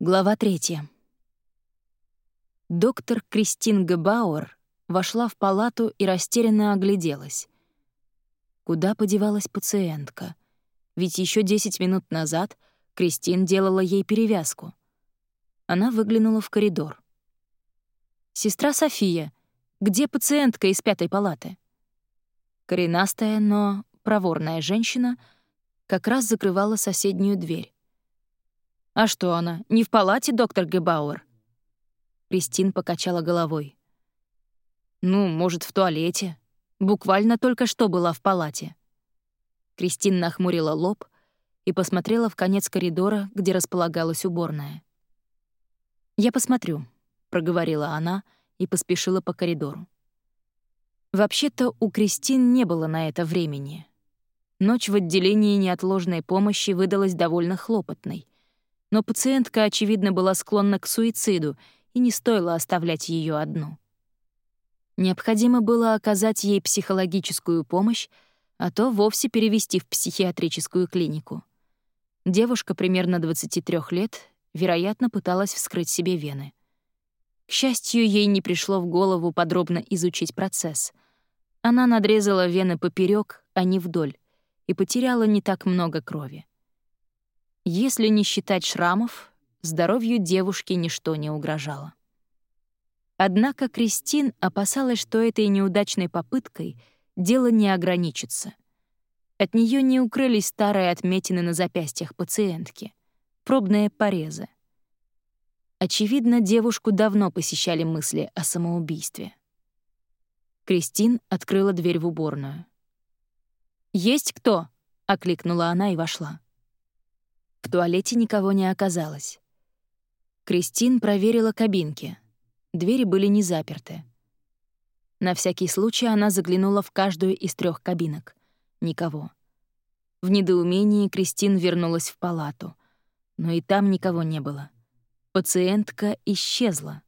Глава третья. Доктор Кристин Гебауэр вошла в палату и растерянно огляделась. Куда подевалась пациентка? Ведь еще 10 минут назад Кристин делала ей перевязку. Она выглянула в коридор. «Сестра София, где пациентка из пятой палаты?» Коренастая, но проворная женщина как раз закрывала соседнюю дверь. «А что она, не в палате, доктор Гебауэр?» Кристин покачала головой. «Ну, может, в туалете. Буквально только что была в палате». Кристин нахмурила лоб и посмотрела в конец коридора, где располагалась уборная. «Я посмотрю», — проговорила она и поспешила по коридору. Вообще-то у Кристин не было на это времени. Ночь в отделении неотложной помощи выдалась довольно хлопотной — но пациентка, очевидно, была склонна к суициду, и не стоило оставлять ее одну. Необходимо было оказать ей психологическую помощь, а то вовсе перевести в психиатрическую клинику. Девушка примерно 23 лет, вероятно, пыталась вскрыть себе вены. К счастью, ей не пришло в голову подробно изучить процесс. Она надрезала вены поперек, а не вдоль, и потеряла не так много крови. Если не считать шрамов, здоровью девушки ничто не угрожало. Однако Кристин опасалась, что этой неудачной попыткой дело не ограничится. От нее не укрылись старые отметины на запястьях пациентки, пробные порезы. Очевидно, девушку давно посещали мысли о самоубийстве. Кристин открыла дверь в уборную. «Есть кто?» — окликнула она и вошла. В туалете никого не оказалось. Кристин проверила кабинки. Двери были не заперты. На всякий случай она заглянула в каждую из трех кабинок. Никого. В недоумении Кристин вернулась в палату. Но и там никого не было. Пациентка исчезла.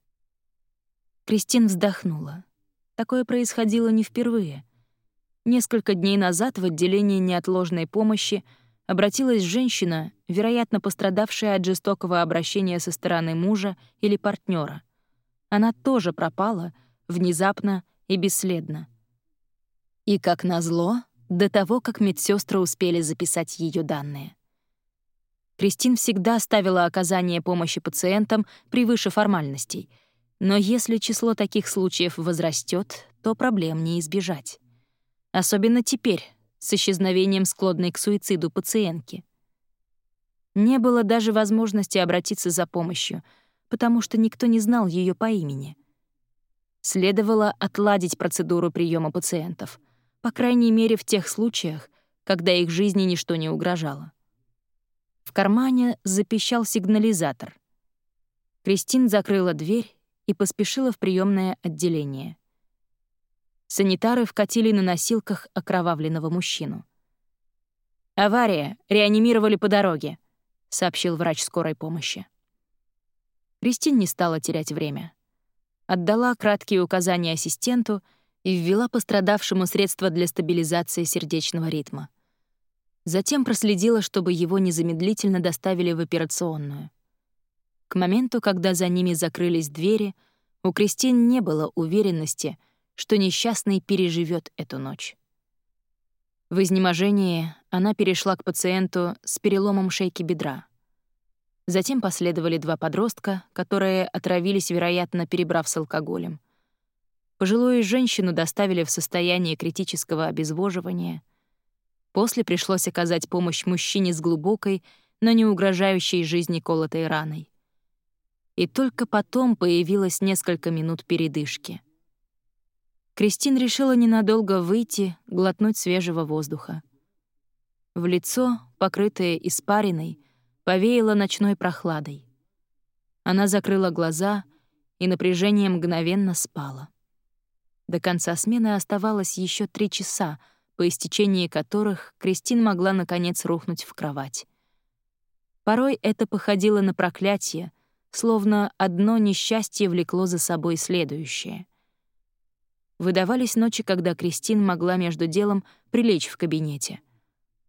Кристин вздохнула. Такое происходило не впервые. Несколько дней назад в отделении неотложной помощи — обратилась женщина, вероятно, пострадавшая от жестокого обращения со стороны мужа или партнера. Она тоже пропала, внезапно и бесследно. И, как назло, до того, как медсестры успели записать ее данные. Кристин всегда ставила оказание помощи пациентам превыше формальностей, но если число таких случаев возрастет, то проблем не избежать. Особенно теперь, с исчезновением склонной к суициду пациентки. Не было даже возможности обратиться за помощью, потому что никто не знал ее по имени. Следовало отладить процедуру приема пациентов, по крайней мере в тех случаях, когда их жизни ничто не угрожало. В кармане запищал сигнализатор. Кристин закрыла дверь и поспешила в приемное отделение. Санитары вкатили на носилках окровавленного мужчину. «Авария. Реанимировали по дороге», — сообщил врач скорой помощи. Кристин не стала терять время. Отдала краткие указания ассистенту и ввела пострадавшему средства для стабилизации сердечного ритма. Затем проследила, чтобы его незамедлительно доставили в операционную. К моменту, когда за ними закрылись двери, у Кристин не было уверенности — что несчастный переживет эту ночь. В изнеможении она перешла к пациенту с переломом шейки бедра. Затем последовали два подростка, которые отравились, вероятно, перебрав с алкоголем. Пожилую женщину доставили в состояние критического обезвоживания. После пришлось оказать помощь мужчине с глубокой, но не угрожающей жизни колотой раной. И только потом появилось несколько минут передышки — Кристин решила ненадолго выйти, глотнуть свежего воздуха. В лицо, покрытое испариной, повеяло ночной прохладой. Она закрыла глаза, и напряжение мгновенно спало. До конца смены оставалось еще три часа, по истечении которых Кристин могла наконец рухнуть в кровать. Порой это походило на проклятие, словно одно несчастье влекло за собой следующее. Выдавались ночи, когда Кристин могла между делом прилечь в кабинете.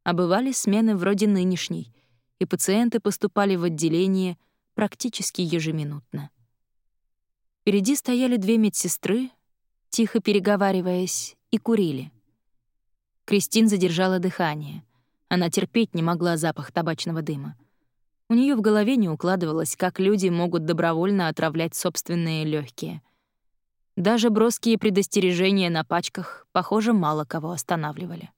А бывали смены вроде нынешней, и пациенты поступали в отделение, практически ежеминутно. Впереди стояли две медсестры, тихо переговариваясь, и курили. Кристин задержала дыхание. Она терпеть не могла запах табачного дыма. У нее в голове не укладывалось, как люди могут добровольно отравлять собственные легкие. Даже броские предостережения на пачках, похоже, мало кого останавливали.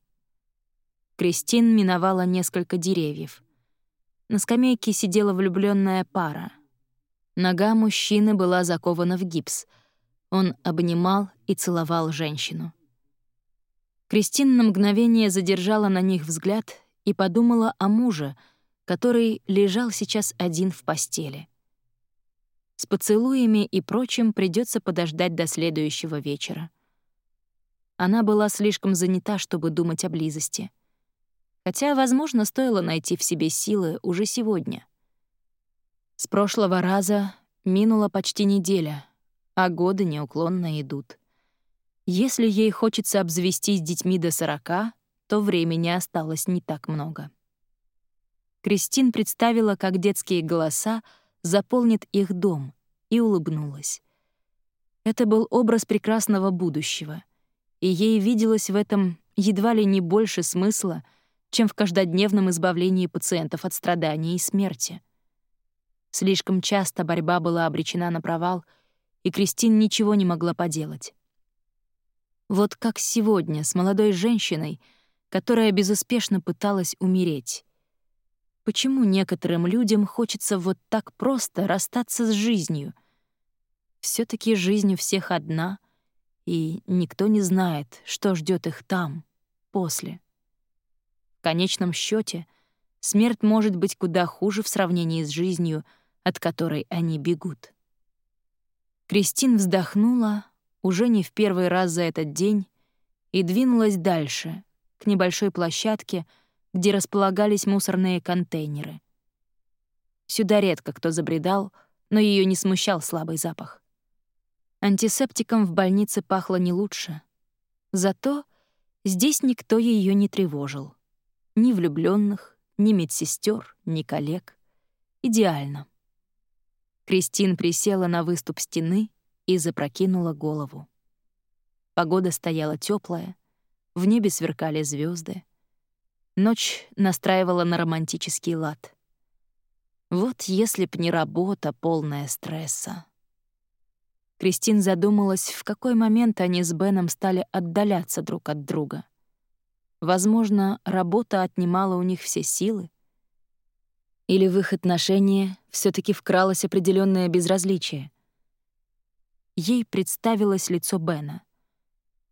Кристин миновала несколько деревьев. На скамейке сидела влюбленная пара. Нога мужчины была закована в гипс. Он обнимал и целовал женщину. Кристин на мгновение задержала на них взгляд и подумала о муже, который лежал сейчас один в постели. С поцелуями и прочим придется подождать до следующего вечера. Она была слишком занята, чтобы думать о близости — Хотя, возможно, стоило найти в себе силы уже сегодня. С прошлого раза минула почти неделя, а годы неуклонно идут. Если ей хочется обзавестись детьми до сорока, то времени осталось не так много. Кристин представила, как детские голоса заполнят их дом, и улыбнулась. Это был образ прекрасного будущего, и ей виделось в этом едва ли не больше смысла, чем в каждодневном избавлении пациентов от страданий и смерти. Слишком часто борьба была обречена на провал, и Кристин ничего не могла поделать. Вот как сегодня с молодой женщиной, которая безуспешно пыталась умереть. Почему некоторым людям хочется вот так просто расстаться с жизнью? все таки жизнь у всех одна, и никто не знает, что ждет их там, после конечном счете смерть может быть куда хуже в сравнении с жизнью, от которой они бегут. Кристин вздохнула, уже не в первый раз за этот день, и двинулась дальше, к небольшой площадке, где располагались мусорные контейнеры. Сюда редко кто забредал, но ее не смущал слабый запах. Антисептиком в больнице пахло не лучше. Зато здесь никто ее не тревожил. Ни влюбленных, ни медсестер, ни коллег. Идеально. Кристин присела на выступ стены и запрокинула голову. Погода стояла теплая, в небе сверкали звезды. Ночь настраивала на романтический лад. Вот если б не работа, полная стресса. Кристин задумалась, в какой момент они с Беном стали отдаляться друг от друга. Возможно, работа отнимала у них все силы. Или в их отношения все таки вкралось определенное безразличие. Ей представилось лицо Бена.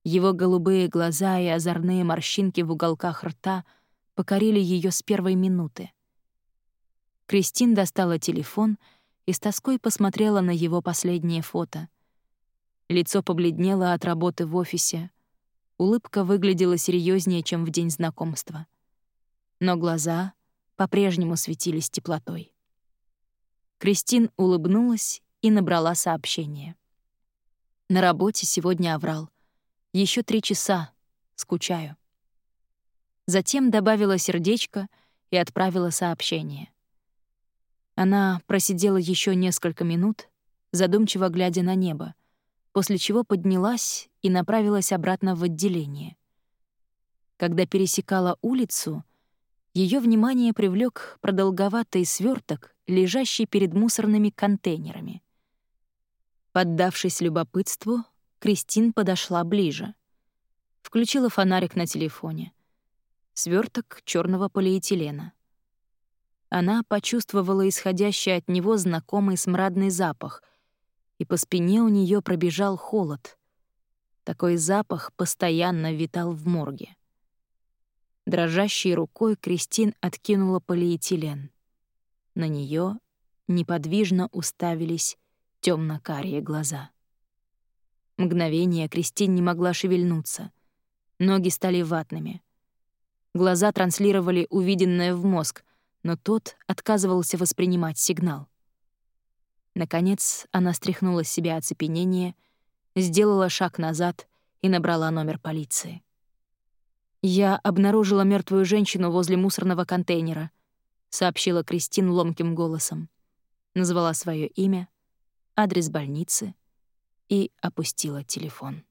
Его голубые глаза и озорные морщинки в уголках рта покорили ее с первой минуты. Кристин достала телефон и с тоской посмотрела на его последнее фото. Лицо побледнело от работы в офисе — Улыбка выглядела серьезнее, чем в день знакомства. Но глаза по-прежнему светились теплотой. Кристин улыбнулась и набрала сообщение. На работе сегодня оврал. Еще три часа. Скучаю. Затем добавила сердечко и отправила сообщение. Она просидела еще несколько минут, задумчиво глядя на небо, после чего поднялась и направилась обратно в отделение. Когда пересекала улицу, ее внимание привлек продолговатый сверток, лежащий перед мусорными контейнерами. Поддавшись любопытству, Кристин подошла ближе. Включила фонарик на телефоне. Сверток черного полиэтилена. Она почувствовала исходящий от него знакомый смрадный запах, и по спине у нее пробежал холод. Такой запах постоянно витал в морге. Дрожащей рукой Кристин откинула полиэтилен. На нее неподвижно уставились темно-карие глаза. Мгновение Кристин не могла шевельнуться. Ноги стали ватными. Глаза транслировали увиденное в мозг, но тот отказывался воспринимать сигнал. Наконец она стряхнула с себя оцепенение, сделала шаг назад и набрала номер полиции. «Я обнаружила мертвую женщину возле мусорного контейнера», — сообщила Кристин ломким голосом. назвала свое имя, адрес больницы и опустила телефон.